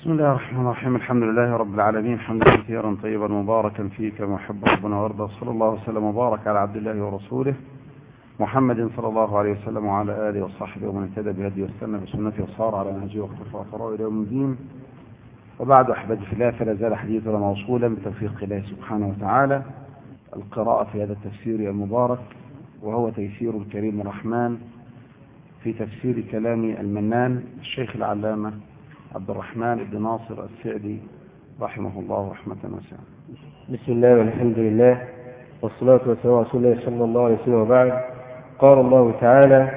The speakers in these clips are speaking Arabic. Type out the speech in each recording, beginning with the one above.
بسم الله الرحمن الرحيم. الحمد لله رب العالمين. حمدا كثيرا طيبا مباركا فيه كما يحب ربنا ويرضى صلى الله وسلم وبارك على عبد الله ورسوله محمد صلى الله عليه وسلم وعلى آله وصحبه ومن اهتدى بهديه واستنى بسنته وصار على نهجه واقتفى اثره إلى يوم الدين. وبعد أحبتي في الله فلا زال حديثنا موصولا بتوفيق الله سبحانه وتعالى. القراءة في هذا التفسير المبارك وهو تيسير الكريم الرحمن في تفسير كلام المنان الشيخ العلامة عبد الرحمن بن ناصر السعدي رحمه الله رحمة واسعة. بسم الله والحمد لله والصلاة والسلام على رسول الله صلى الله عليه وسلم وبعد. قال الله تعالى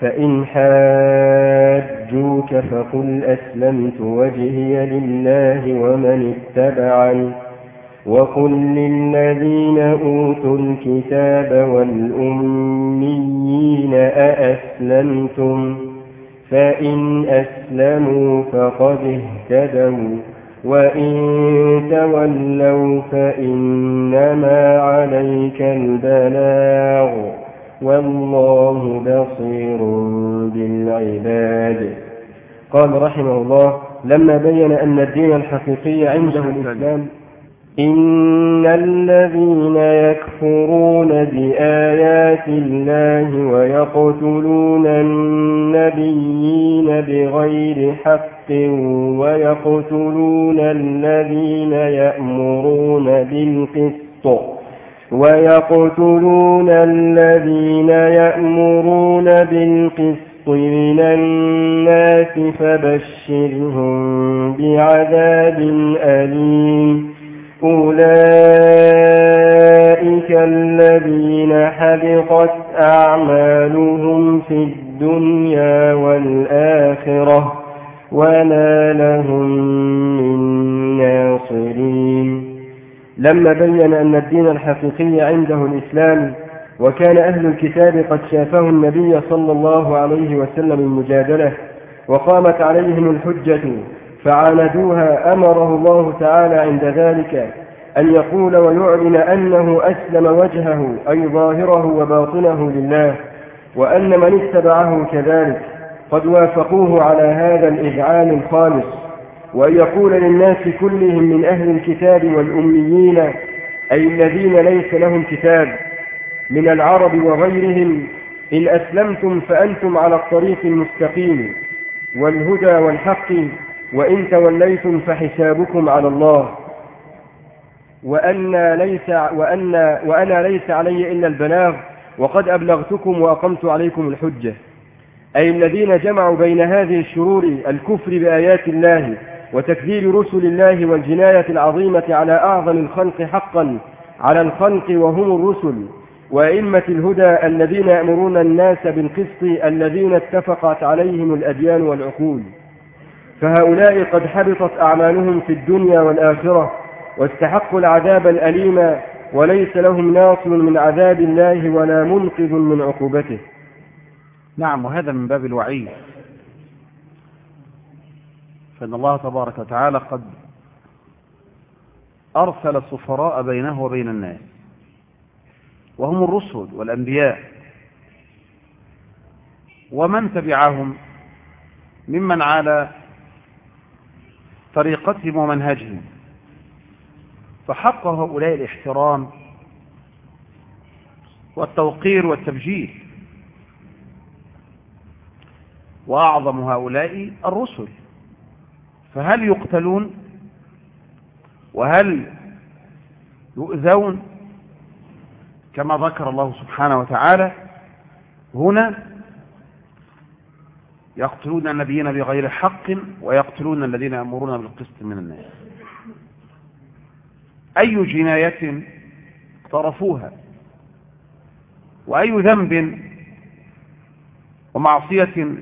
فإن حاجوك فقل أسلمت وجهي لله ومن اتبعني وقل للذين أوتوا الكتاب والأميين أأسلمتم فإن أسلموا فقد اهتدوا وإن تولوا فإنما عليك البلاغ. والله بصير بالعباد. قال رحمه الله لما بين أن الدين الحقيقي عنده الإسلام إن الذين يكفرون بآيات الله ويقتلون النبيين بغير حق ويقتلون الذين يأمرون بالقسط ويقتلون الذين يأمرون بالقسط من الناس فبشرهم بعذاب أليم أولئك الذين حبطت أعمالهم في الدنيا والآخرة وما لهم من ناصرين. لما بين أن الدين الحقيقي عنده الإسلام وكان أهل الكتاب قد شافه النبي صلى الله عليه وسلم المجادلة وقامت عليهم الحجة فعاندوها أمره الله تعالى عند ذلك أن يقول ويعلن أنه أسلم وجهه أي ظاهره وباطنه لله. وأن من اتبعه كذلك قد وافقوه على هذا الإذعان الخالص وأن يقول للناس كلهم من أهل الكتاب والأميين أي الذين ليس لهم كتاب من العرب وغيرهم إن أسلمتم فأنتم على الطريق المستقيم والهدى والحق وإن توليتم فحسابكم على الله. وأن ليس وأن وأنا ليس علي إلا البلاغ وقد أبلغتكم وأقمت عليكم الحجة. أي الذين جمعوا بين هذه الشرور الكفر بآيات الله وتكذيب رسل الله والجناية العظيمة على أعظم الخلق حقا على الخلق وهم الرسل. وأئمة الهدى الذين يأمرون الناس بالقسط الذين اتفقت عليهم الأديان والعقول. فهؤلاء قد حبطت أعمالهم في الدنيا والآخرة واستحقوا العذاب الأليم وليس لهم ناصر من عذاب الله ولا منقذ من عقوبته. نعم وهذا من باب الوعيد. فإن الله تبارك وتعالى قد أرسل السفراء بينه وبين الناس وهم الرسل والأنبياء ومن تبعهم؟ ممن على طريقتهم ومنهجهم. فحق هؤلاء الاحترام والتوقير والتبجيل. وأعظم هؤلاء الرسل. فهل يقتلون؟ وهل يؤذون؟ كما ذكر الله سبحانه وتعالى هنا يقتلون النبيين بغير حق ويقتلون الذين يأمرون بالقسط من الناس. أي جناية اقترفوها؟ وأي ذنب ومعصية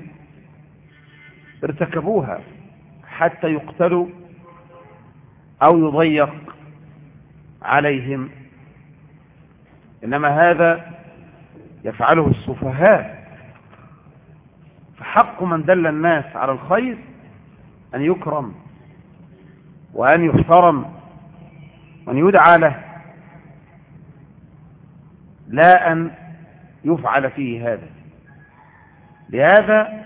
ارتكبوها حتى يقتلوا أو يضيق عليهم؟ إنما هذا يفعله السفهاء. فحق من دل الناس على الخير أن يكرم وأن يحترم وأن يدعى له لا أن يفعل فيه هذا. لهذا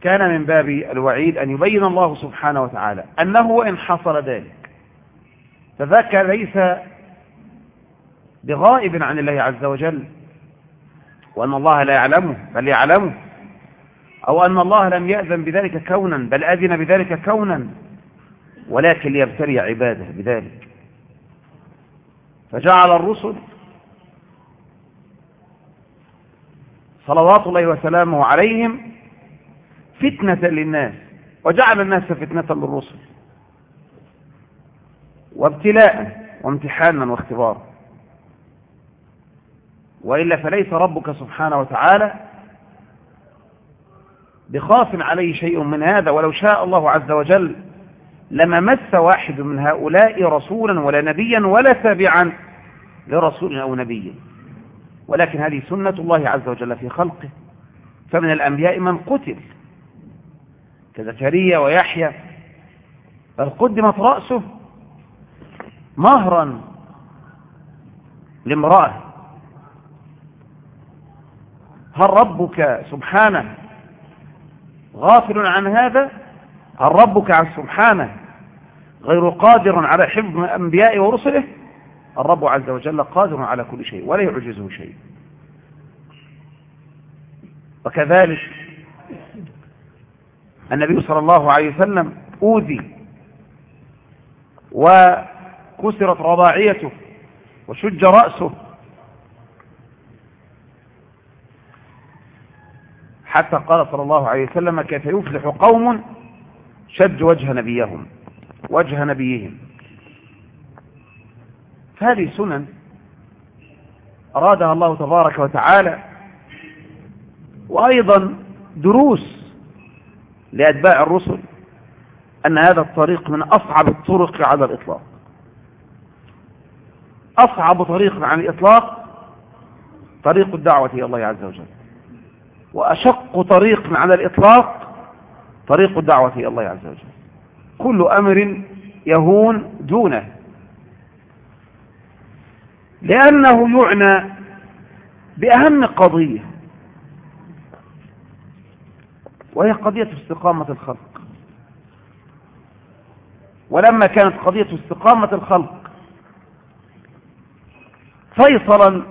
كان من باب الوعيد أن يبين الله سبحانه وتعالى أنه وإن حصل ذلك. فذاك ليس بغائب عن الله عز وجل وأن الله لا يعلمه بل يعلمه أو أن الله لم يأذن بذلك كونا بل أذن بذلك كونا ولكن ليبتلي عباده بذلك. فجعل الرسل صلوات الله وسلامه عليهم فتنة للناس وجعل الناس فتنة للرسل. وابتلاء وامتحانا واختبارا. وإلا فليس ربك سبحانه وتعالى بخاف عليه شيء من هذا ولو شاء الله عز وجل لما مس واحد من هؤلاء رسولا ولا نبيا ولا تابعا لرسول أو نبي. ولكن هذه سنة الله عز وجل في خلقه. فمن الأنبياء من قتل. كزكريا ويحيى. بل قدمت رأسه مهرا لامرأة. هل ربك سبحانه غافل عن هذا؟ هل ربك سبحانه غير قادر على حفظ أنبياء ورسله؟ الرب عز وجل قادر على كل شيء ولا يعجزه شيء؟ وكذلك النبي صلى الله عليه وسلم أوذي وكسرت رضاعيته وشج رأسه حتى قال صلى الله عليه وسلم كيف يفلح قوم شج وجه نبيهم وجه نبيهم. هذه سنن أرادها الله تبارك وتعالى وأيضا دروس لأتباع الرسل أن هذا الطريق من أصعب الطرق على الإطلاق. أصعب طريق على الإطلاق طريق الدعوة إلى الله عز وجل وأشق طريق على الإطلاق طريق الدعوة إلى الله عز وجل. كل أمر يهون دونه. لأنه يعنى بأهم قضية. وهي قضية استقامة الخلق. ولما كانت قضية استقامة الخلق فيصلا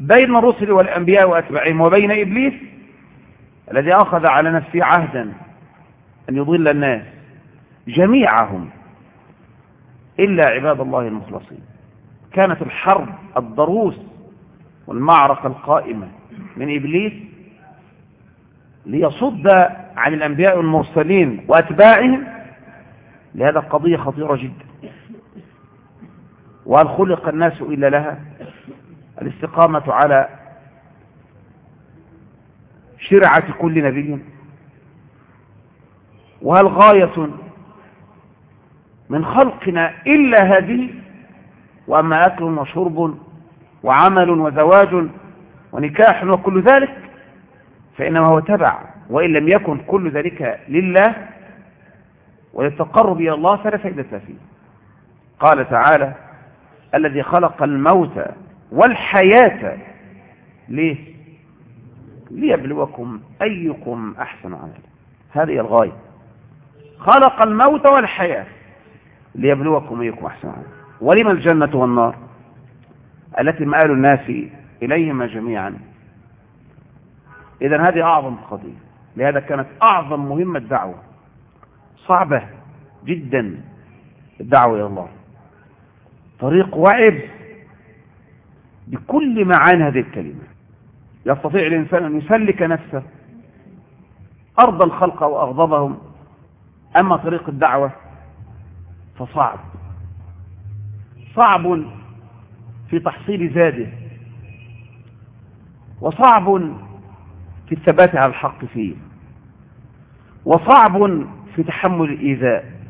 بين الرسل والأنبياء وأتباعهم وبين إبليس الذي أخذ على نفسه عهدا أن يضل الناس جميعهم إلا عباد الله المخلصين. كانت الحرب الضروس والمعركة القائمة من إبليس ليصد عن الأنبياء المرسلين وأتباعهم لهذا قضية خطيرة جدا. وهل خلق الناس إلا لها؟ الاستقامة على شرعة كل نبي. وهل غاية من خلقنا إلا هذه؟ وأما أكل وشرب وعمل وزواج ونكاح وكل ذلك فإنما هو تبع وإن لم يكن كل ذلك لله وللتقرب إلى الله فلا فائدة فيه. قال تعالى الذي خلق الموت والحياة ليه؟ ليبلوكم أيكم أحسن عملا. هذه الغاية. خلق الموت والحياة. ليبلوكم أيكم أحسن عملا. ولما الجنة والنار؟ التي مآل الناس إليهما جميعا. إذا هذه أعظم قضية. لهذا كانت أعظم مهمة دعوة صعبة جدا الدعوة إلى الله. طريق وعب بكل معاني هذه الكلمة. يستطيع الإنسان أن يسلك نفسه أرض الخلق وأغضبهم أما طريق الدعوة فصعب. صعب في تحصيل زاده وصعب في الثبات على الحق فيه وصعب في تحمل الإيذاء.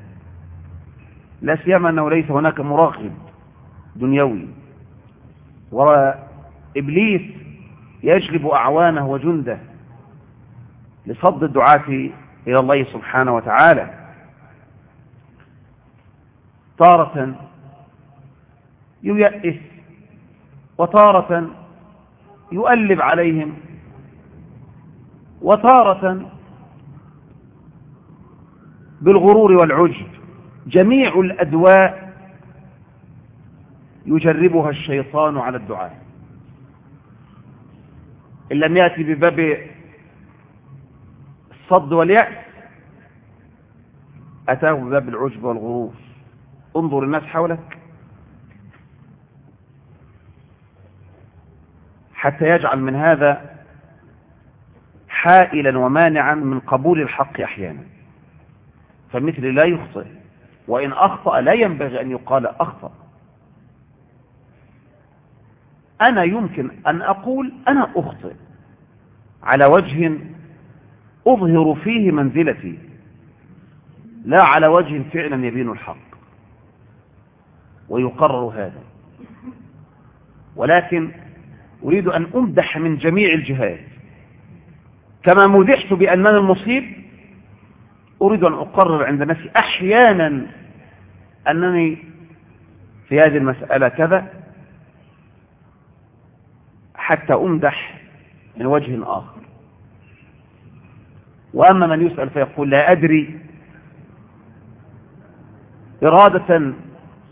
لا سيما أنه ليس هناك مراقب دنيوي وإبليس يجلب أعوانه وجنده لصد الدعاة إلى الله سبحانه وتعالى. تارة ييأس وتارة يؤلب عليهم وتارة بالغرور والعجب. جميع الأدواء يجربها الشيطان على الدعاء إن لم يأتي بباب الصد واليأس أتاه بباب العجب والغرور. انظر الناس حولك. حتى يجعل من هذا حائلا ومانعا من قبول الحق أحيانا. فمثل لا يخطئ وإن أخطأ لا ينبغي أن يقال أخطأ. أنا يمكن أن أقول أنا أخطئ. على وجه أظهر فيه منزلتي. لا على وجه فعلا يبين الحق. ويقرر هذا. ولكن أريد أن أمدح من جميع الجهات. كما مدحت بأننا المصيب أريد أن أقرر عند نفسي أحيانا أنني في هذه المسألة كذا حتى أمدح من وجه آخر. وأما من يسأل فيقول لا أدري. إرادة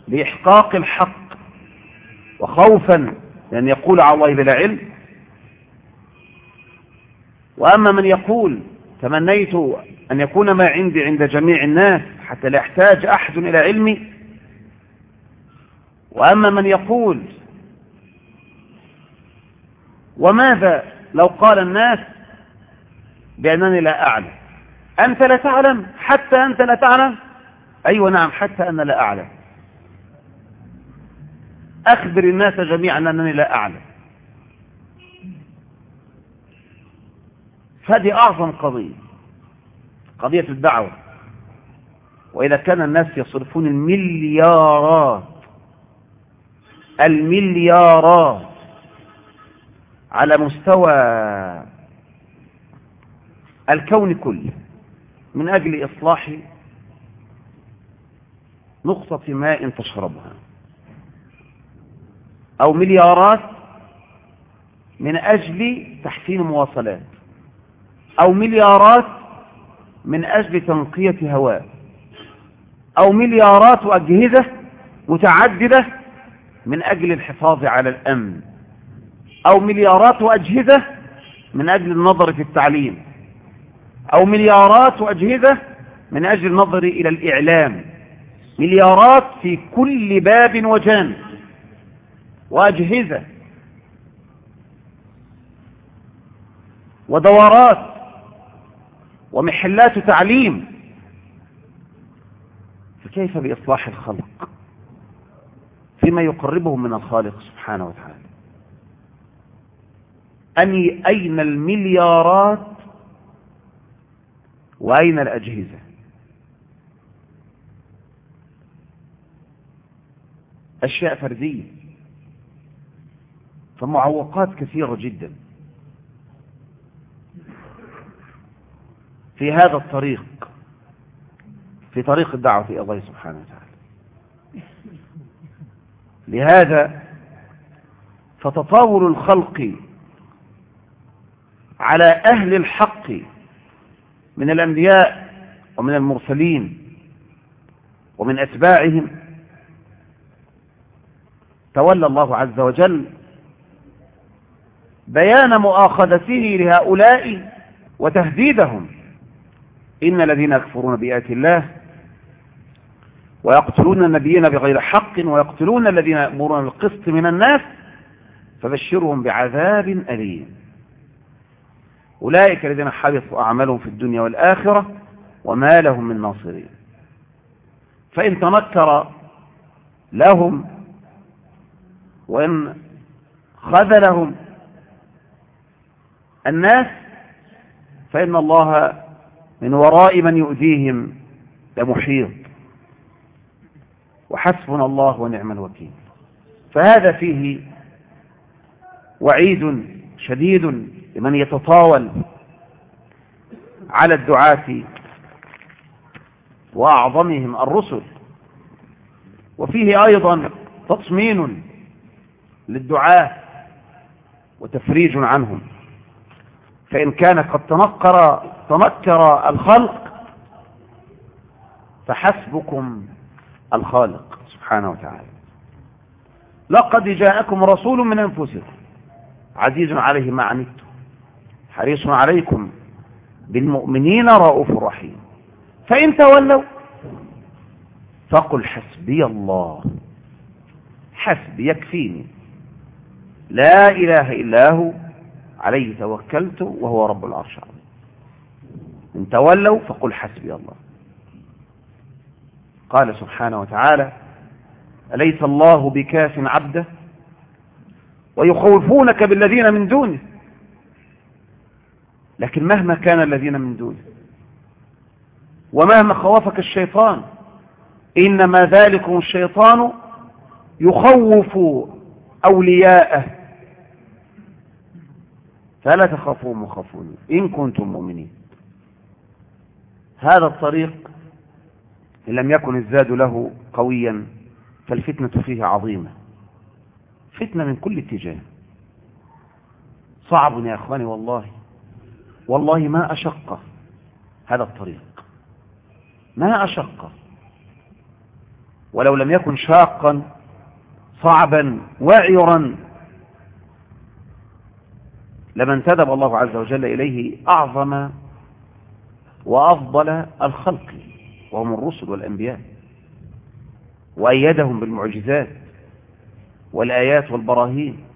لإحقاق الحق وخوفا لأن يقول على الله بلا علم. وأما من يقول تمنيت أن يكون ما عندي عند جميع الناس حتى لا يحتاج أحد إلى علمي. وأما من يقول وماذا لو قال الناس بأنني لا أعلم؟ أنت لا تعلم حتى أنت لا تعلم؟ أيوة نعم حتى أنا لا أعلم. أخبر الناس جميعا أنني لا أعلم. هذه أعظم قضية قضية الدعوة. وإذا كان الناس يصرفون المليارات المليارات على مستوى الكون كله من أجل إصلاح نقطة ماء تشربها أو مليارات من أجل تحسين مواصلات أو مليارات من أجل تنقية هواء أو مليارات وأجهزة متعددة من أجل الحفاظ على الأمن. أو مليارات وأجهزة من أجل النظر في التعليم. أو مليارات وأجهزة من أجل النظر إلى الإعلام. مليارات في كل باب وجانب وأجهزة. ودورات. ومحلات تعليم. فكيف بإصلاح الخلق؟ فيما يقربهم من الخالق سبحانه وتعالى. أني أين المليارات وأين الأجهزة؟ أشياء فردية. فمعوقات كثيرة جدا. في هذا الطريق في طريق الدعوة إلى الله سبحانه وتعالى. لهذا فتطاول الخلق على أهل الحق من الأنبياء ومن المرسلين ومن أتباعهم. تولى الله عز وجل بيان مؤاخذته لهؤلاء وتهديدهم. إن الذين يكفرون بآيات الله ويقتلون النبيين بغير حق ويقتلون الذين يأمرون بالقسط من الناس فبشرهم بعذاب أليم. أولئك الذين حبطوا أعمالهم في الدنيا والآخرة وما لهم من ناصرين. فإن تنكر لهم وإن خذلهم الناس فإن الله من وراء من يؤذيهم لمحيط. وحسبنا الله ونعم الوكيل. فهذا فيه وعيد شديد لمن يتطاول على الدعاة وأعظمهم الرسل. وفيه أيضا تطمين للدعاة وتفريج عنهم. فإن كان قد تنقر تنكر الخلق فحسبكم الخالق سبحانه وتعالى. لقد جاءكم رسول من أنفسكم عزيز عليه ما عنتم. حريص عليكم بالمؤمنين رؤوف رحيم. فإن تولوا فقل حسبي الله. حسبي يكفيني. لا إله إلا هو. عليه توكلت وهو رب العرش العظيم. إن تولوا فقل حسبي الله. قال سبحانه وتعالى أليس الله بكاف عبده؟ ويخوفونك بالذين من دونه. لكن مهما كان الذين من دونه. ومهما خوفك الشيطان إنما ذلكم الشيطان يخوف أولياءه. فلا تخافوا مخافون إن كنتم مؤمنين. هذا الطريق إن لم يكن الزاد له قويا فالفتنة فيه عظيمة. فتنة من كل اتجاه. صعب يا أخواني والله. والله ما أشق هذا الطريق. ما أشق. ولو لم يكن شاقا صعبا وعرا لما انتدب الله عز وجل إليه أعظم وأفضل الخلق وهم الرسل والأنبياء. وأيدهم بالمعجزات والآيات والبراهين.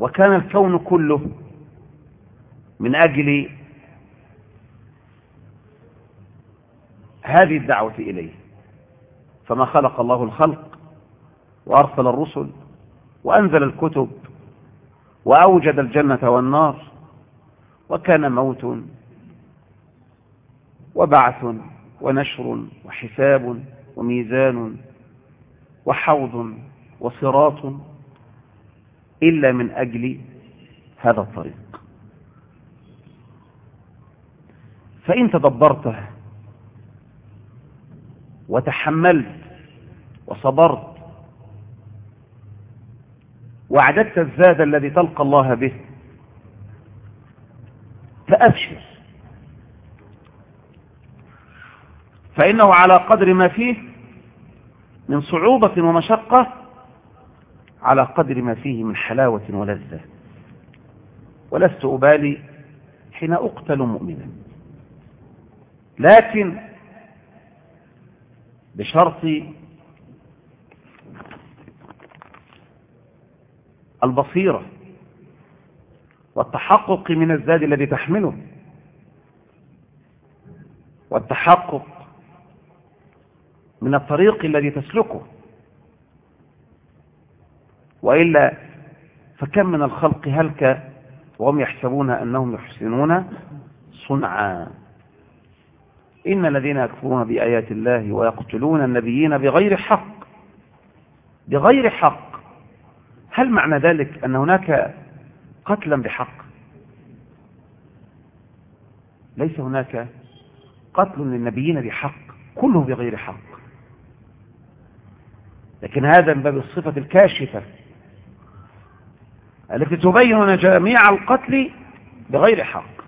وكان الكون كله من أجل هذه الدعوة إليه. فما خلق الله الخلق وأرسل الرسل وأنزل الكتب وأوجد الجنة والنار وكان موت وبعث ونشر وحساب وميزان وحوض وصراط إلا من أجل هذا الطريق. فإن تدبرته وتحملت وصبرت وأعددت الزاد الذي تلقى الله به فأبشر. فإنه على قدر ما فيه من صعوبة ومشقة على قدر ما فيه من حلاوة ولذة. ولست أبالي حين أقتل مؤمنا. لكن بشرط البصيرة والتحقق من الزاد الذي تحمله. والتحقق من الطريق الذي تسلكه. وإلا فكم من الخلق هلك وهم يحسبون أنهم يحسنون صنعا. إن الذين يكفرون بآيات الله ويقتلون النبيين بغير حق بغير حق. هل معنى ذلك أن هناك قتلا بحق؟ ليس هناك قتل للنبيين بحق كله بغير حق. لكن هذا من باب الصفة الكاشفة. التي تبين جميع القتل بغير حق.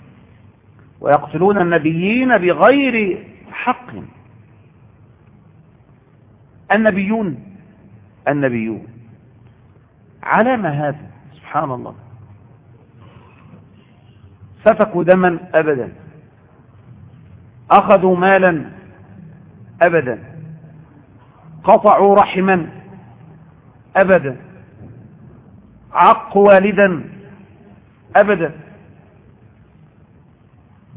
ويقتلون النبيين بغير حق. النبيون النبيون. على ما هذا سبحان الله. سفكوا دما أبدا. أخذوا مالا أبدا. قطعوا رحما أبدا. عق والدا. أبدا.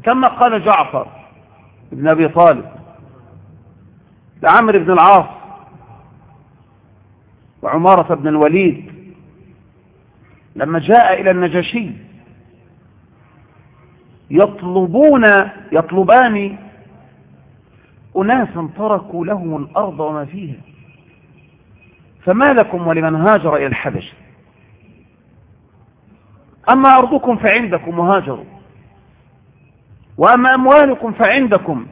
كما قال جعفر بن أبي طالب لعمر بن العاص وعمارة بن الوليد لما جاء إلى النجاشي يطلبون يطلبان أناسا تركوا لهم الأرض وما فيها. فما لكم ولمن هاجر إلى الحبش أما أرضكم فعندكم وهاجروا. وأما أموالكم فعندكم.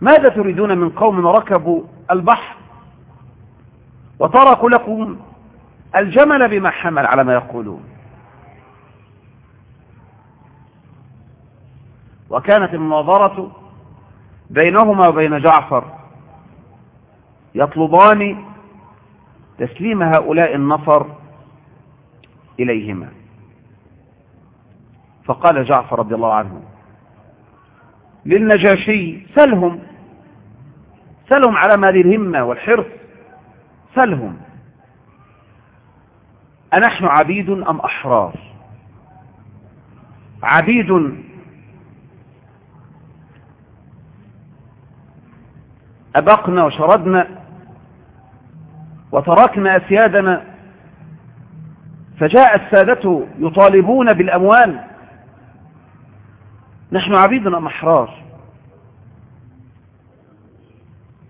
ماذا تريدون من قوم ركبوا البحر وتركوا لكم الجمل بما حمل على ما يقولون؟ وكانت المناظرة بينهما وبين جعفر يطلبان تسليم هؤلاء النفر إليهما. فقال جعفر رضي الله عنه للنجاشي سلهم سلهم على ما الهمة والحرص سلهم. أنحن عبيد أم أحرار؟ عبيد أبقنا وشردنا وتركنا أسيادنا فجاء السادة يطالبون بالأموال. نحن عبيد أم أحرار؟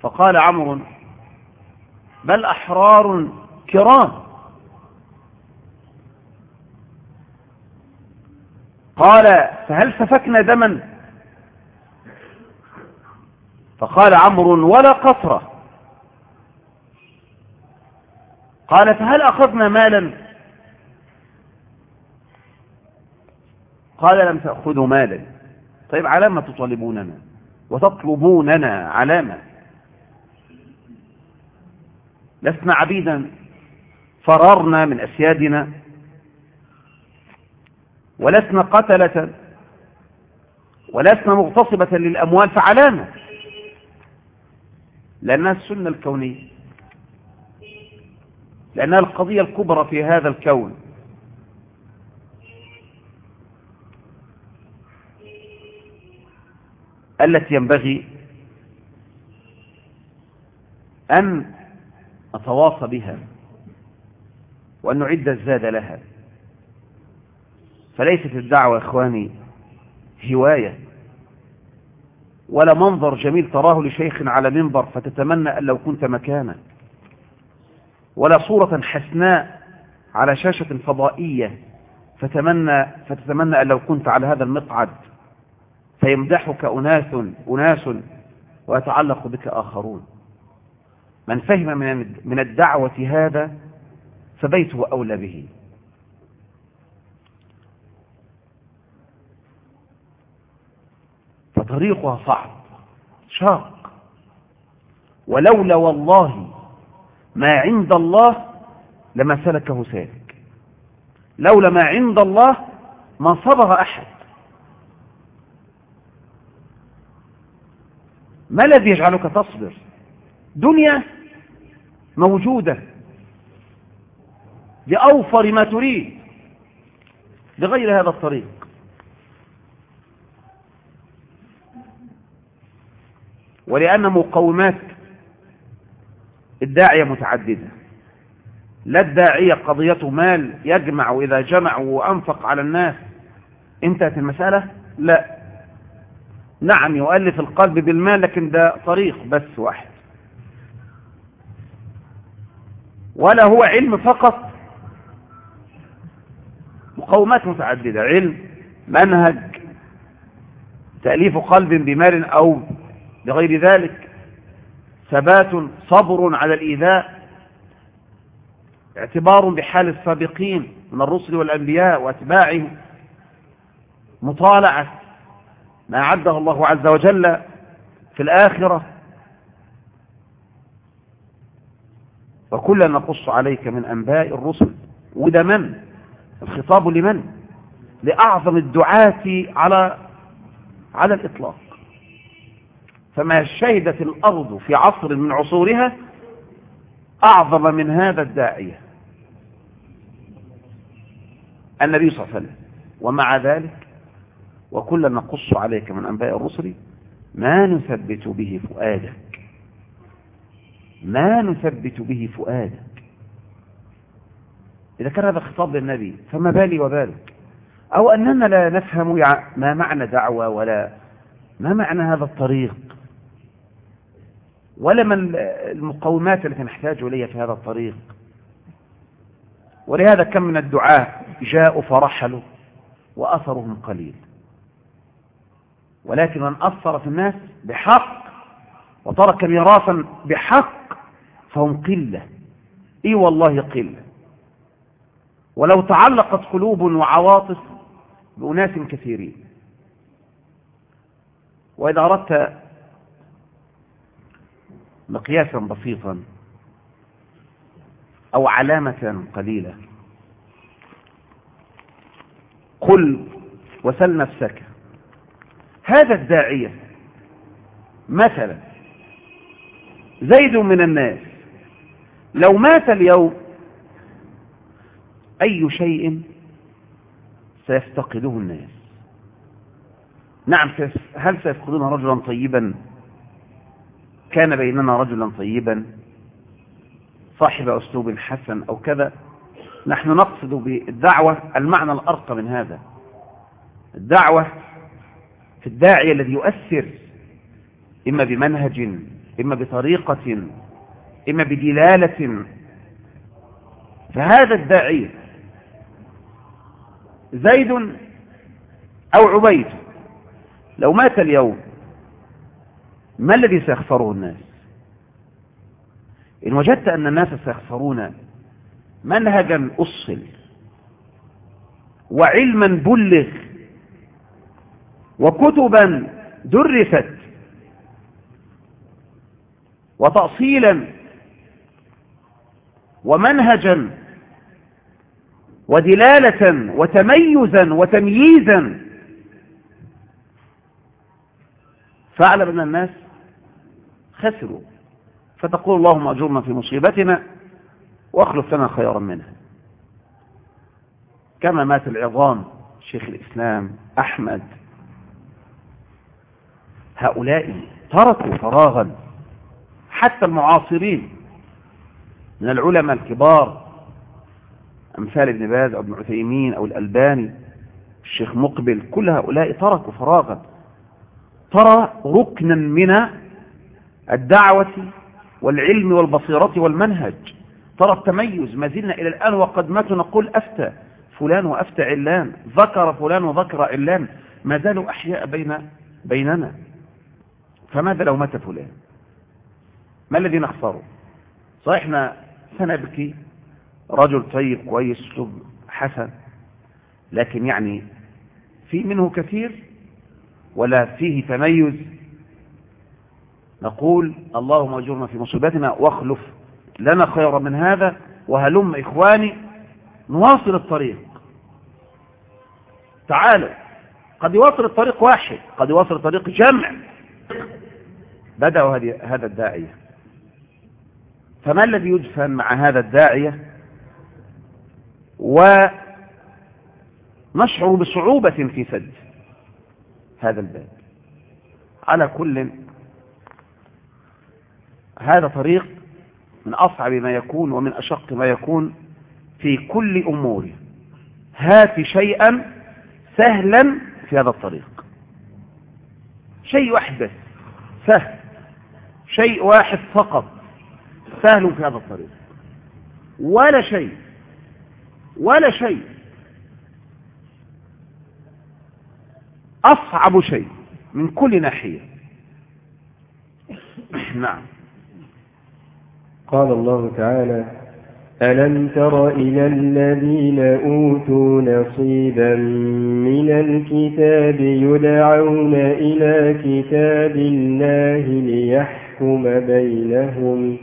فقال عمرو بل أحرار كرام. قال فهل سفكنا دما؟ فقال عمرو ولا قطرة قال فهل أخذنا مالا؟ قال لم تأخذوا مالا. طيب على ما تطالبوننا؟ وتطلبوننا علامة لسنا عبيدا. فررنا من أسيادنا. ولسنا قتلة. ولسنا مغتصبة للأموال فعلامة لأنها السنة الكونية. لأنها القضية الكبرى في هذا الكون. التي ينبغي أن نتواصى بها وأن نعد الزاد لها. فليست الدعوة إخواني هواية ولا منظر جميل تراه لشيخ على منبر فتتمنى أن لو كنت مكانه ولا صورة حسناء على شاشة فضائية فتمنى فتتمنى أن لو كنت على هذا المقعد. فيمدحك أناس أناس ويتعلق بك آخرون. من فهم من الدعوة هذا فبيته أولى به. فطريقها صعب شاق. ولولا والله ما عند الله لما سلكه سالك. لولا ما عند الله ما صبغ أحد. ما الذي يجعلك تصبر؟ دنيا موجودة. لأوفر ما تريد. بغير هذا الطريق. ولأن مقومات الداعية متعددة. لا الداعية قضيته مال يجمع وإذا جمع وأنفق على الناس. انتهت المسألة؟ لا. نعم يؤلف القلب بالمال لكن ده طريق بس واحد. ولا هو علم فقط. مقومات متعددة. علم منهج تأليف قلب بمال أو بغير ذلك ثبات صبر على الإيذاء اعتبار بحال السابقين من الرسل والأنبياء وأتباعهم مطالعة ما أعده الله عز وجل في الآخرة. وكلا نقص عليك من أنباء الرسل. وده من؟ الخطاب لمن؟ لأعظم الدعاة على على الإطلاق. فما شهدت الأرض في عصر من عصورها أعظم من هذا الداعية. النبي صلى الله عليه وسلم. ومع ذلك وكلا نقص عليك من أنباء الرسل ما نثبت به فؤادك. ما نثبت به فؤادك. إذا كان هذا خطاب للنبي فما بالي وبالك أو أننا لا نفهم ما معنى دعوة ولا ما معنى هذا الطريق. ولا من المقومات التي نحتاج إليها في هذا الطريق. ولهذا كم من الدعاء جاءوا فرحلوا وأثرهم قليل. ولكن من أثر في الناس بحق وترك ميراثا بحق فهم قلة. إي والله قلة. ولو تعلقت قلوب وعواطف بأناس كثيرين. وإذا أردت مقياسا بسيطا أو علامة قليلة قل وسل نفسك. هذا الداعية. مثلا زيد من الناس. لو مات اليوم أي شيء سيفتقده الناس؟ نعم هل سيفقدون رجلا طيبا؟ كان بيننا رجلا طيبا؟ صاحب أسلوب حسن أو كذا؟ نحن نقصد بالدعوة المعنى الأرقى من هذا. الدعوة في الداعية الذي يؤثر إما بمنهج إما بطريقة إما بدلالة. فهذا الداعية زيد أو عبيد. لو مات اليوم ما الذي سيخسره الناس؟ إن وجدت أن الناس سيخسرون منهجا أصل وعلما بلغ وكتبا درست وتأصيلا ومنهجا ودلالة وتميزا وتمييزا. فأعلم أن الناس خسروا. فتقول اللهم أجرنا في مصيبتنا واخلف لنا خيرا منها. كما مات العظام شيخ الإسلام أحمد. هؤلاء تركوا فراغا. حتى المعاصرين من العلماء الكبار أمثال ابن باز أو ابن عثيمين أو الألباني الشيخ مقبل كل هؤلاء تركوا فراغا. ترى ركنا من الدعوة والعلم والبصيرة والمنهج. ترى التميز ما زلنا إلى الآن وقد ماتوا نقول أفتى فلان وأفتى علان ذكر فلان وذكر علان. ما زالوا أحياء بين بيننا. فماذا لو مات فلان؟ ما الذي نخسره؟ صحيح إحنا سنبكي. رجل طيب كويس حسن. لكن يعني في منه كثير ولا فيه تميز. نقول اللهم اجرنا في مصيبتنا واخلف لنا خيرا من هذا وهلم إخواني. نواصل الطريق. تعالوا. قد يواصل الطريق واحد قد يواصل الطريق جمع. بدأوا هذا الداعية. فما الذي يدفن مع هذا الداعية؟ ونشعر بصعوبة في سد هذا الباب. على كل هذا طريق من أصعب ما يكون ومن أشق ما يكون في كل أموره هات شيئا سهلا في هذا الطريق. شيء واحد سهل. شيء واحد فقط. سهل في هذا الطريق. ولا شيء. ولا شيء. أصعب شيء من كل ناحية. نعم. قال الله تعالى ألم تر إلى الذين أوتوا نصيبا من الكتاب يدعون إلى كتاب الله ليحكم بينهم.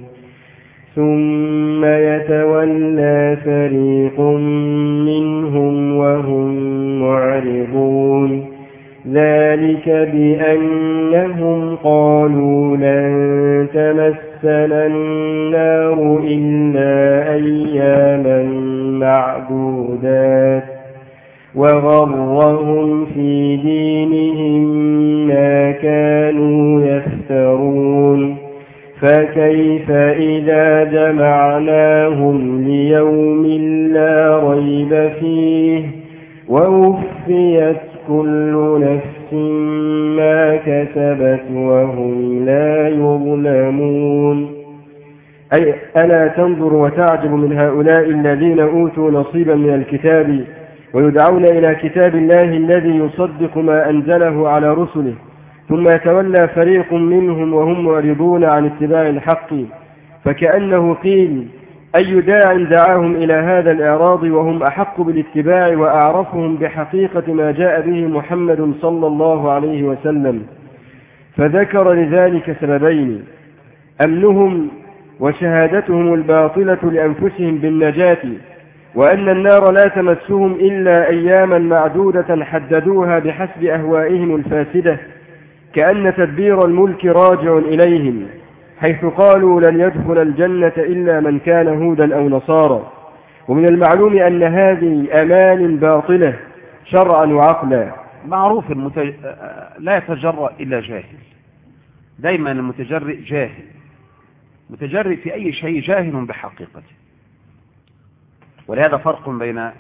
ثم يتولى فريق منهم وهم معرضون. ذلك بأنهم قالوا لن تمسنا النار إلا أياما معدودات. وغرهم في دينهم ما كانوا يفترون فكيف إذا جمعناهم ليوم لا ريب فيه ووفيت كل نفس ما كسبت وهم لا يظلمون أي ألا تنظر وتعجب من هؤلاء الذين أوتوا نصيبا من الكتاب ويدعون إلى كتاب الله الذي يصدق ما أنزله على رسله ثم يتولى فريق منهم وهم معرضون عن اتباع الحق فكأنه قيل أي داع دعاهم إلى هذا الإعراض وهم أحق بالاتباع وأعرفهم بحقيقة ما جاء به محمد صلى الله عليه وسلم. فذكر لذلك سببين أمنهم وشهادتهم الباطلة لأنفسهم بالنجاة وأن النار لا تمسهم إلا أياما معدودة حددوها بحسب أهوائهم الفاسدة كأن تدبير الملك راجع إليهم حيث قالوا لن يدخل الجنة إلا من كان هودا أو نصارى. ومن المعلوم أن هذه أمان باطلة شرعا وعقلا. معروف المتج... لا يتجرأ إلا جاهل. دايما المتجرئ جاهل. متجرئ في أي شيء جاهل بحقيقته. ولهذا فرق بين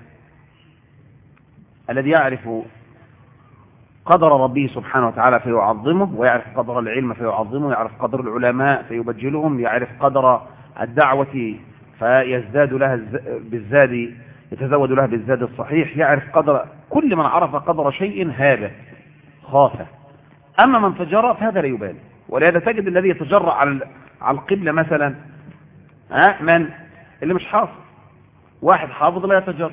الذي يعرف قدر ربه سبحانه وتعالى فيعظمه ويعرف قدر العلم فيعظمه يعرف قدر العلماء فيبجلهم يعرف قدر الدعوة فيزداد لها بالزاد يتزود لها بالزاد الصحيح يعرف قدر كل من عرف قدر شيء هذا خافه أما من تجرأ فهذا لا يبالي. ولهذا تجد الذي يتجرأ على على القبلة مثلا ها من اللي مش حافظ واحد حافظ لا يتجرأ.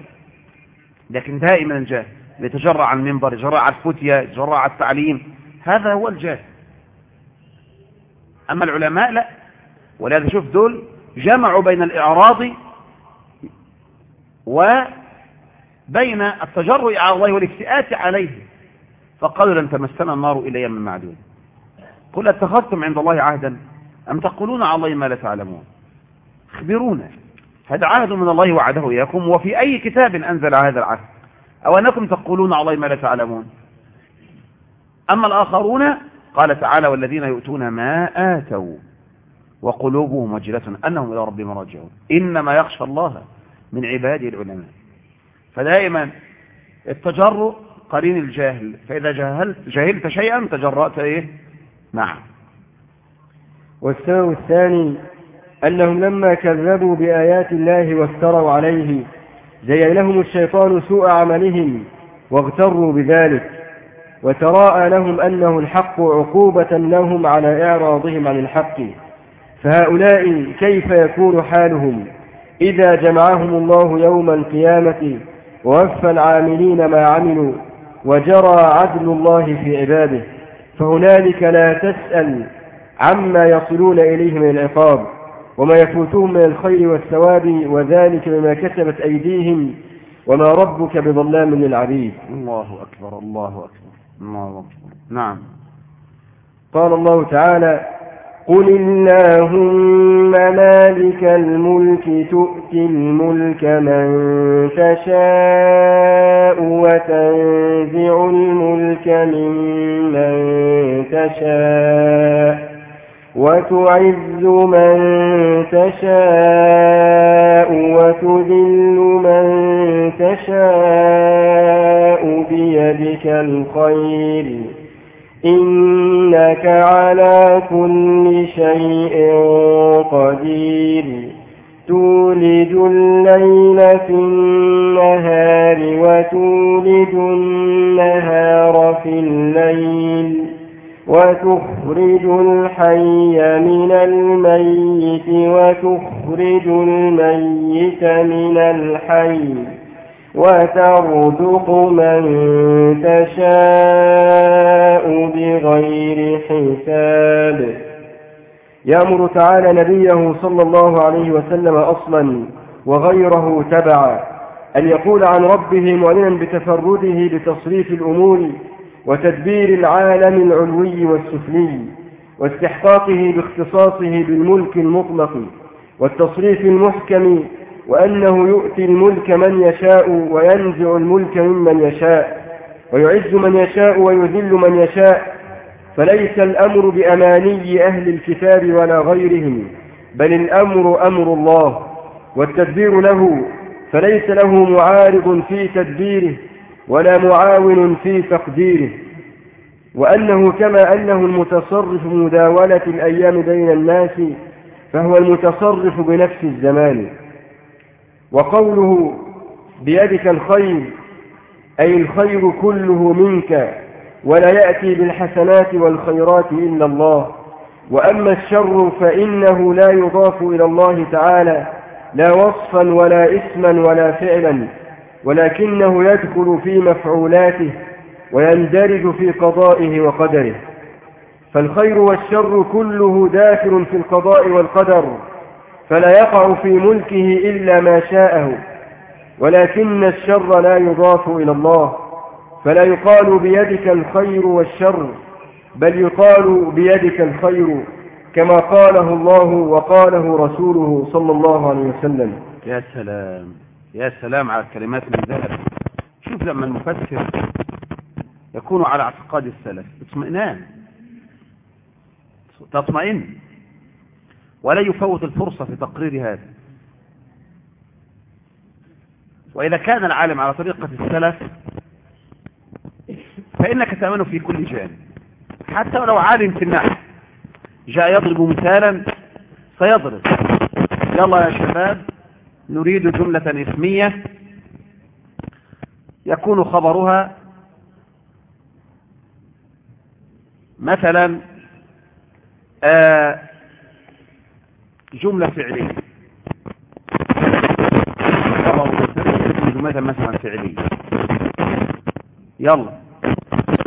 لكن دائما الجاهل يتجرأ على المنبر يتجرأ على الفتية يتجرأ على التعليم. هذا هو الجاهل أما العلماء لا. ولهذا شوف دول جمعوا بين الإعراض وبين التجرؤ على الله والافتئات عليه. فقالوا لن تمسنا النار إلى يوم معدود. قل أتخذتم عند الله عهدا أم تقولون على الله ما لا تعلمون؟ اخبرونا. هذا عهد من الله وعده إياكم وفي أي كتاب أنزل هذا العهد؟ أو أنكم تقولون على ما لا تعلمون؟ أما الآخرون قال تعالى والذين يؤتون ما آتوا وقلوبهم وجلة أنهم إلى ربهم راجعون. إنما يخشى الله من عباده العلماء. فدائما التجرؤ قرين الجاهل فإذا جهلت, جهلت شيئا تجرأت إيه؟ نعم. والسبب الثاني أنهم لما كذبوا بآيات الله وافتروا عليه زين لهم الشيطان سوء عملهم واغتروا بذلك وتراءى لهم أنه الحق عقوبة لهم على إعراضهم عن الحق. فهؤلاء كيف يكون حالهم؟ إذا جمعهم الله يوم القيامة ووفى العاملين ما عملوا وجرى عدل الله في عباده فهنالك لا تسأل عما يصلون إليه من العقاب. وما يفوتهم من الخير والثواب وذلك بما كسبت أيديهم وما ربك بظلام للعبيد. الله أكبر الله أكبر الله أكبر. نعم. قال الله تعالى قل اللهم مالك الملك تؤتي الملك من تشاء وتنزع الملك ممن تشاء وتعز من تشاء وتذل من تشاء بيدك الخير. إنك على كل شيء قدير. تولج الليل في النهار وتولج النهار في الليل. وتخرج الحي من الميت وتخرج الميت من الحي وترزق من تشاء بغير حساب. يأمر تعالى نبيه صلى الله عليه وسلم أصلا وغيره تبعا أن يقول عن ربه معلنا بتفرده بتصريف الأمور وتدبير العالم العلوي والسفلي واستحقاقه باختصاصه بالملك المطلق والتصريف المحكم وأنه يؤتي الملك من يشاء وينزع الملك ممن يشاء ويعز من يشاء ويذل من يشاء فليس الأمر بأماني أهل الكتاب ولا غيرهم بل الأمر أمر الله والتدبير له فليس له معارض في تدبيره ولا معاون في تقديره. وأنه كما أنه المتصرف مداولة الأيام بين الناس فهو المتصرف بنفس الزمان. وقوله بيدك الخير أي الخير كله منك ولا يأتي بالحسنات والخيرات إلا الله. وأما الشر فإنه لا يضاف إلى الله تعالى لا وصفا ولا اسما ولا فعلا ولكنه يدخل في مفعولاته. ويندرج في قضائه وقدره. فالخير والشر كله داخل في القضاء والقدر فلا يقع في ملكه إلا ما شاءه. ولكن الشر لا يضاف إلى الله فلا يقال بيدك الخير والشر بل يقال بيدك الخير كما قاله الله وقاله رسوله صلى الله عليه وسلم. يا سلام يا سلام على الكلمات من ذلك. شوف لما المفسر يكون على اعتقاد السلف. اطمئنان. تطمئن. ولا يفوت الفرصة في تقرير هذا. وإذا كان العالم على طريقة السلف فإنك تأمن في كل جانب حتى ولو عالم في النحو. جاء يضرب مثالا سيضرب. يلا يا شباب نريد جملة اسمية يكون خبرها مثلا آه جملة فعلية. جملة مثلا فعلية. يلا.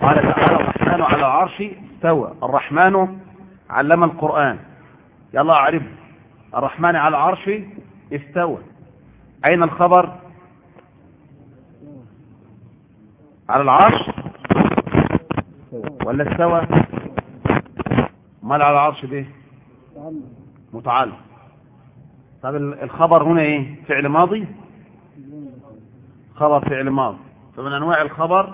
قال تعالى الرحمن على العرش استوى. الرحمن علم القرآن. يلا أعرف. الرحمن على العرش استوى. أين الخبر؟ على العرش؟ ولا استوى؟ مال على العرش به متعلق طب الخبر هنا إيه؟ فعل ماضي؟ خبر فعل ماضي. فمن انواع الخبر؟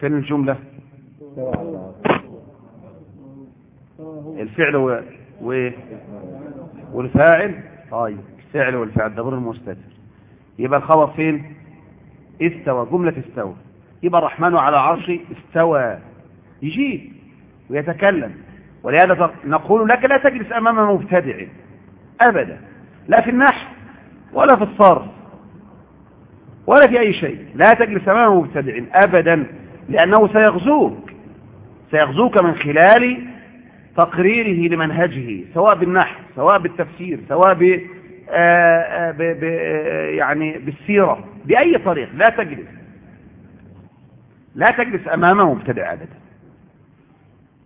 فين الجملة. الفعل و... و... والفاعل؟ طيب. الفعل والفاعل ده غير المستتر. يبقى الخبر فين؟ استوى جملة استوى. يبقى الرحمن على عرشه استوى. يجيب ويتكلم. ولهذا نقول لك لا تجلس أمام مبتدع. أبدا. لا في النحو ولا في الصرف ولا في أي شيء. لا تجلس أمام مبتدع أبدا لأنه سيغزوك. سيغزوك من خلال تقريره لمنهجه سواء بالنحو سواء بالتفسير سواء ب ب ب يعني بالسيرة. بأي طريق. لا تجلس. لا تجلس أمامه مبتدع أبدا.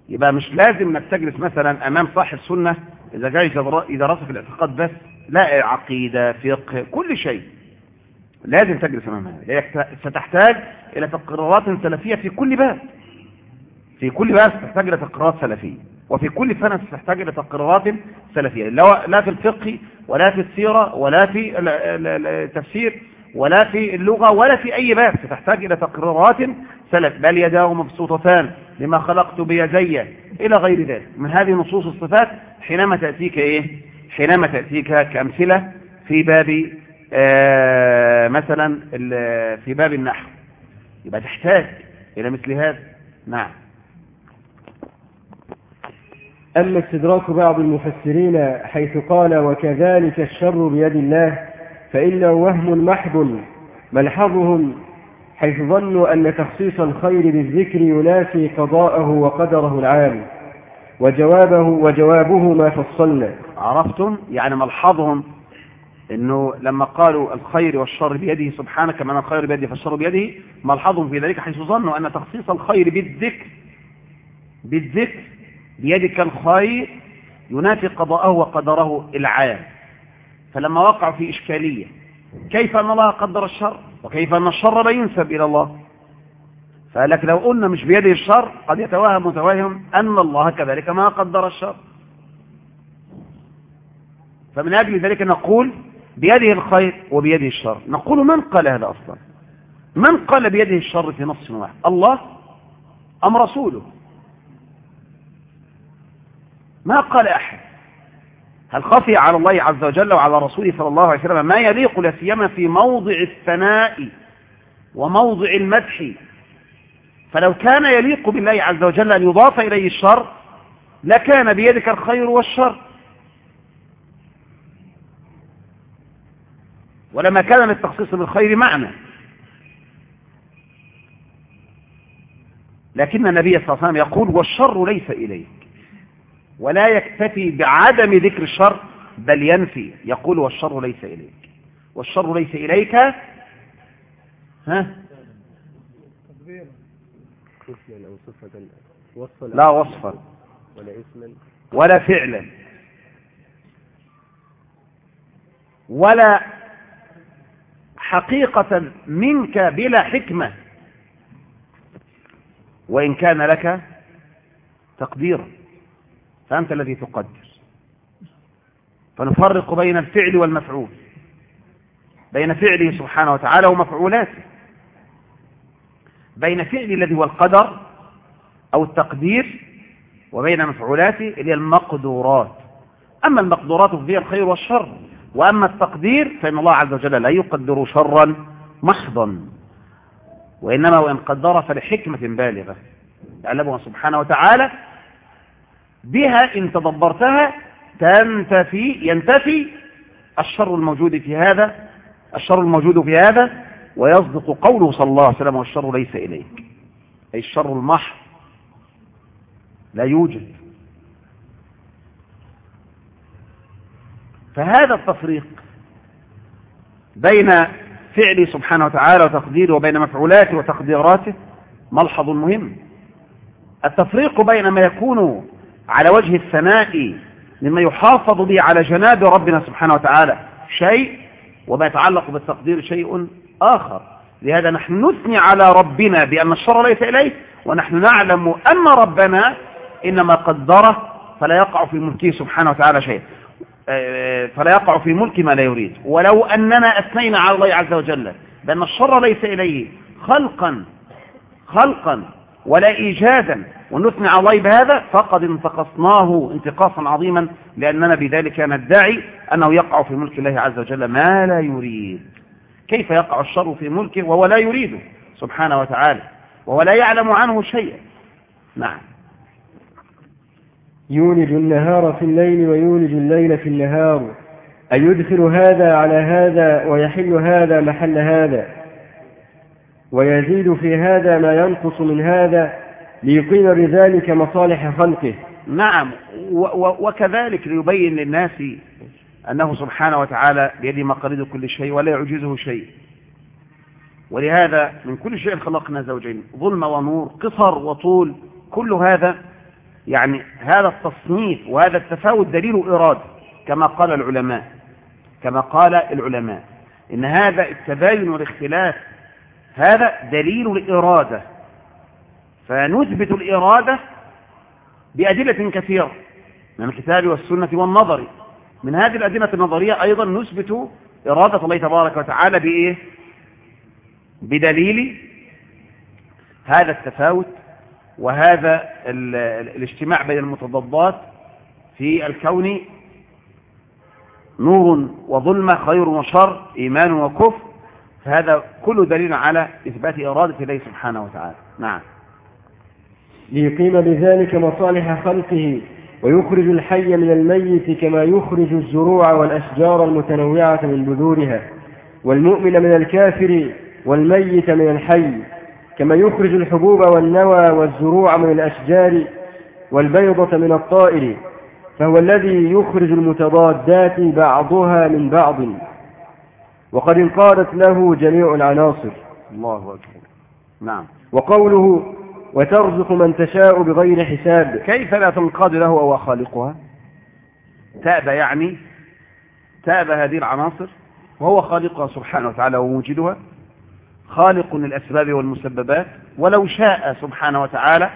يبقى مش لازم إنك تجلس مثلا أمام صاحب سنة إذا جاي إذا في الاعتقاد بس لا عقيدة فقه كل شيء. لازم تجلس أمام هذا. ستحتاج إلى تقريرات سلفية في كل باب. في كل باب ستحتاج إلى تقريرات سلفية. وفي كل فن ستحتاج إلى تقريرات سلفية. لا في الفقه ولا في السيرة ولا في التفسير. ولا في اللغة ولا في أي باب ستحتاج إلى تقريرات سلف. بل يداه مبسوطتان لما خلقت بيدي إلى غير ذلك. من هذه نصوص الصفات حينما تأتيك إيه؟ حينما تأتيك كأمثلة في باب آه مثلا في باب النحو. يبقى تحتاج إلى مثل هذا. نعم. أما استدراك بعض المفسرين حيث قال وكذلك الشر بيد الله فإنه وهم محض ملحظهم حيث ظنوا أن تخصيص الخير بالذكر ينافي قضاءه وقدره العام وجوابه وجوابه ما فصلنا. عرفتم؟ يعني ملحظهم إنه لما قالوا الخير والشر بيده سبحانه كما الخير بيده فالشر بيده ملحظهم في ذلك حيث ظنوا أن تخصيص الخير بالذكر بالذكر بيدك الخير ينافي قضاءه وقدره العام. فلما وقعوا في إشكالية كيف أن الله قدر الشر؟ وكيف أن الشر لا ينسب إلى الله؟ فقال لك لو قلنا مش بيده الشر قد يتوهم متوهم أن الله كذلك ما قدر الشر. فمن أجل ذلك نقول بيده الخير وبيده الشر. نقول من قال هذا أصلا؟ من قال بيده الشر في نص واحد؟ الله أم رسوله؟ ما قال أحد. هل خفي على الله عز وجل وعلى رسوله صلى الله عليه وسلم ما يليق لا سيما في موضع الثناء وموضع المدح؟ فلو كان يليق بالله عز وجل أن يضاف إليه الشر لكان بيدك الخير والشر. ولما كان للتخصيص بالخير معنى. لكن النبي صلى الله عليه وسلم يقول والشر ليس إليك. ولا يكتفي بعدم ذكر الشر بل ينفي يقول والشر ليس إليك. والشر ليس إليك ها؟ لا وصفا. ولا اسما ولا فعلا. ولا حقيقة منك بلا حكمة. وإن كان لك تقديرا. فأنت الذي تقدر. فنفرق بين الفعل والمفعول. بين فعله سبحانه وتعالى ومفعولاته. بين فعل الذي هو القدر أو التقدير وبين مفعولاته اللي هي المقدورات. أما المقدورات فهي الخير والشر. وأما التقدير فإن الله عز وجل لا يقدر شرا محضا. وإنما وإن قدر فلحكمة بالغة. يعلمها سبحانه وتعالى بها إن تدبرتها تنتفي ينتفي الشر الموجود في هذا الشر الموجود في هذا ويصدق قوله صلى الله عليه وسلم والشر ليس إليك. أي الشر المحض لا يوجد. فهذا التفريق بين فعله سبحانه وتعالى وتقديره وبين مفعولاته وتقديراته ملحظ مهم. التفريق بين ما يكون على وجه الثناء مما يحافظ به على جناب ربنا سبحانه وتعالى شيء وما يتعلق بالتقدير شيء آخر. لهذا نحن نثني على ربنا بأن الشر ليس إليه ونحن نعلم أن ربنا إنما قدره فلا يقع في ملكه سبحانه وتعالى شيء. فلا يقع في ملك ما لا يريد. ولو أننا أثنينا على الله عز وجل بأن الشر ليس إليه خلقا خلقا ولا إيجادا ونثني على الله بهذا فقد انتقصناه انتقاصا عظيما لأننا بذلك ندعي أنه يقع في ملك الله عز وجل ما لا يريد. كيف يقع الشر في ملكه وهو لا يريده؟ سبحانه وتعالى. وهو لا يعلم عنه شيئا. نعم. يولج النهار في الليل ويولج الليل في النهار. أي يدخل هذا على هذا ويحل هذا محل هذا؟ ويزيد في هذا ما ينقص من هذا؟ ليقيم بذلك مصالح خلقه. نعم. وكذلك ليبين للناس أنه سبحانه وتعالى بيده مقاليد كل شيء ولا يعجزه شيء. ولهذا من كل شيء خلقنا زوجين ظلم ونور قصر وطول كل هذا يعني هذا التصنيف وهذا التفاوت دليل إرادة كما قال العلماء. كما قال العلماء. إن هذا التباين والاختلاف هذا دليل الإرادة. فنثبت الإرادة بأدلة كثيرة من الكتاب والسنة والنظر. من هذه الأدلة النظرية أيضا نثبت إرادة الله تبارك وتعالى بإيه؟ بدليل هذا التفاوت وهذا الاجتماع بين المتضادات في الكون. نور وظلمة خير وشر إيمان وكفر. فهذا كل دليل على إثبات إرادة الله سبحانه وتعالى. نعم. ليقيم بذلك مصالح خلقه ويخرج الحي من الميت كما يخرج الزروع والأشجار المتنوعة من بذورها والمؤمن من الكافر والميت من الحي كما يخرج الحبوب والنوى والزروع من الأشجار والبيضة من الطائر فهو الذي يخرج المتضادات بعضها من بعض. وقد انقادت له جميع العناصر. الله أكبر. نعم. وقوله وترزق من تشاء بغير حساب. كيف لا تنقاد له وهو خالقها؟ تاب يعني تاب هذه العناصر وهو خالقها سبحانه وتعالى وموجدها خالق للأسباب والمسببات ولو شاء سبحانه وتعالى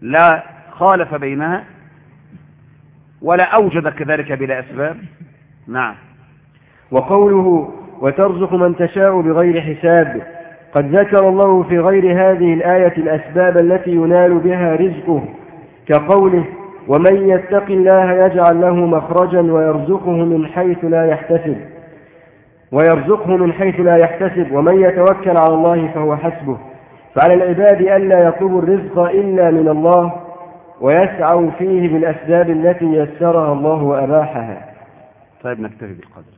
لا خالف بينها ولا أوجد كذلك بلا أسباب. نعم. وقوله وترزق من تشاء بغير حساب قد ذكر الله في غير هذه الآية الأسباب التي ينال بها رزقه كقوله ومن يتق الله يجعل له مخرجا ويرزقه من حيث لا يحتسب ويرزقه من حيث لا يحتسب ومن يتوكل على الله فهو حسبه. فعلى العباد ألا يطلبوا الرزق إلا من الله ويسعوا فيه بالأسباب التي يسرها الله وأباحها طيب نكتفي بالقدر.